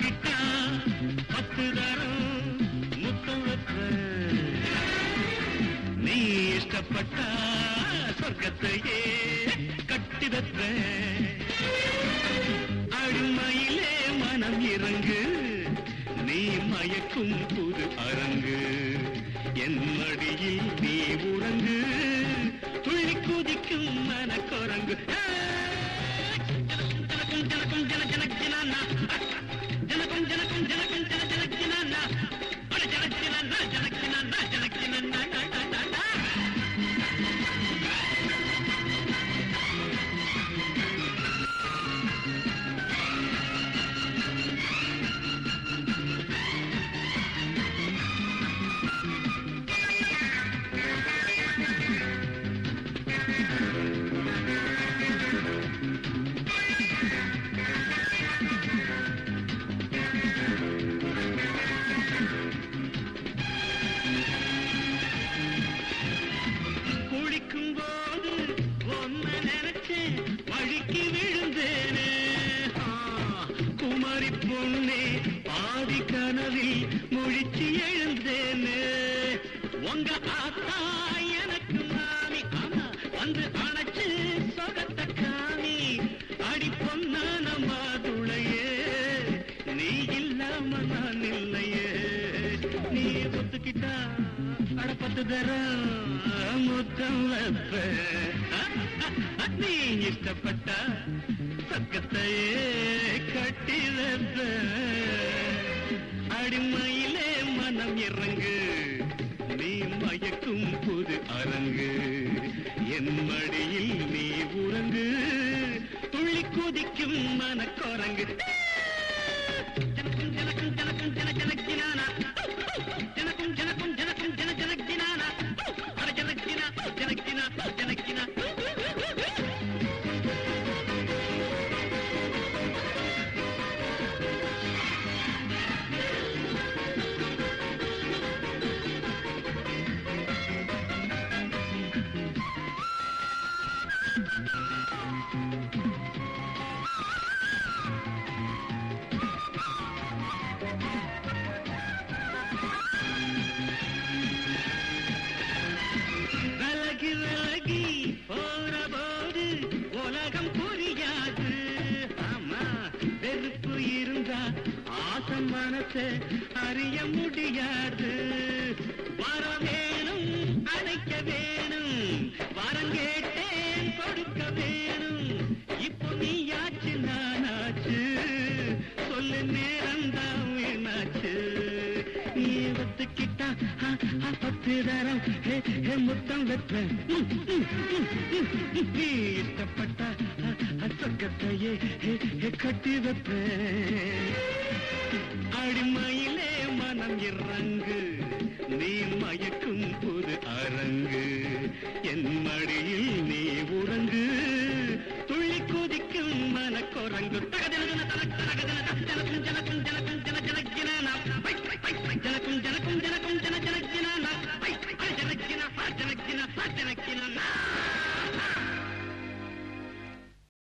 விட்டா பத்து தரம் முத்தம் நீ இஷ்டப்பட்டா சொர்க்கத்தையே கட்டிதற்ற அடிமையிலே மனம் இறங்கு நீ மயக்கும் புது அரங்கு. என் மடியில் நீ ಜನ முழிச்சு எழுந்தேனே. உங்க ஆத்தா எனக்கு மாமி. ஆமா வந்து அணைச்சு சொகத்த காமி. அடி பொன்னான மாதுளையே நீ இல்லாம நான் இல்லையே. நீ ஒத்துக்கிட்டா அடப்பத்து தரம் முத்தம் வைப்ப நீ இஷ்டப்பட்டா அடிமையிலே மனம் இறங்கு. நீ மயக்கும் புது அரங்கு. என் மடியில் நீ உறங்கு. துள்ளி குதிக்கும் மனக்குரங்கு. மனசை அறிய முடியாது. வரவே சொல்லு வீணாச்சு. நீ ஒத்துக்கிட்டா பத்து தரம். முத்தம் வைப்பேன். ம், நீ இஷ்டப்பட்டா சொர்க்கத்தையே கட்டி வெப்ப அடிமையிலே மனம் இறங்கு. நீ மயக்கும் புது அரங்கு. என் மடியில் நீ உறங்கு. துள்ளி குதிக்கும் மனக்குரங்கு. தகதில் 出せ出せ出せ出せ!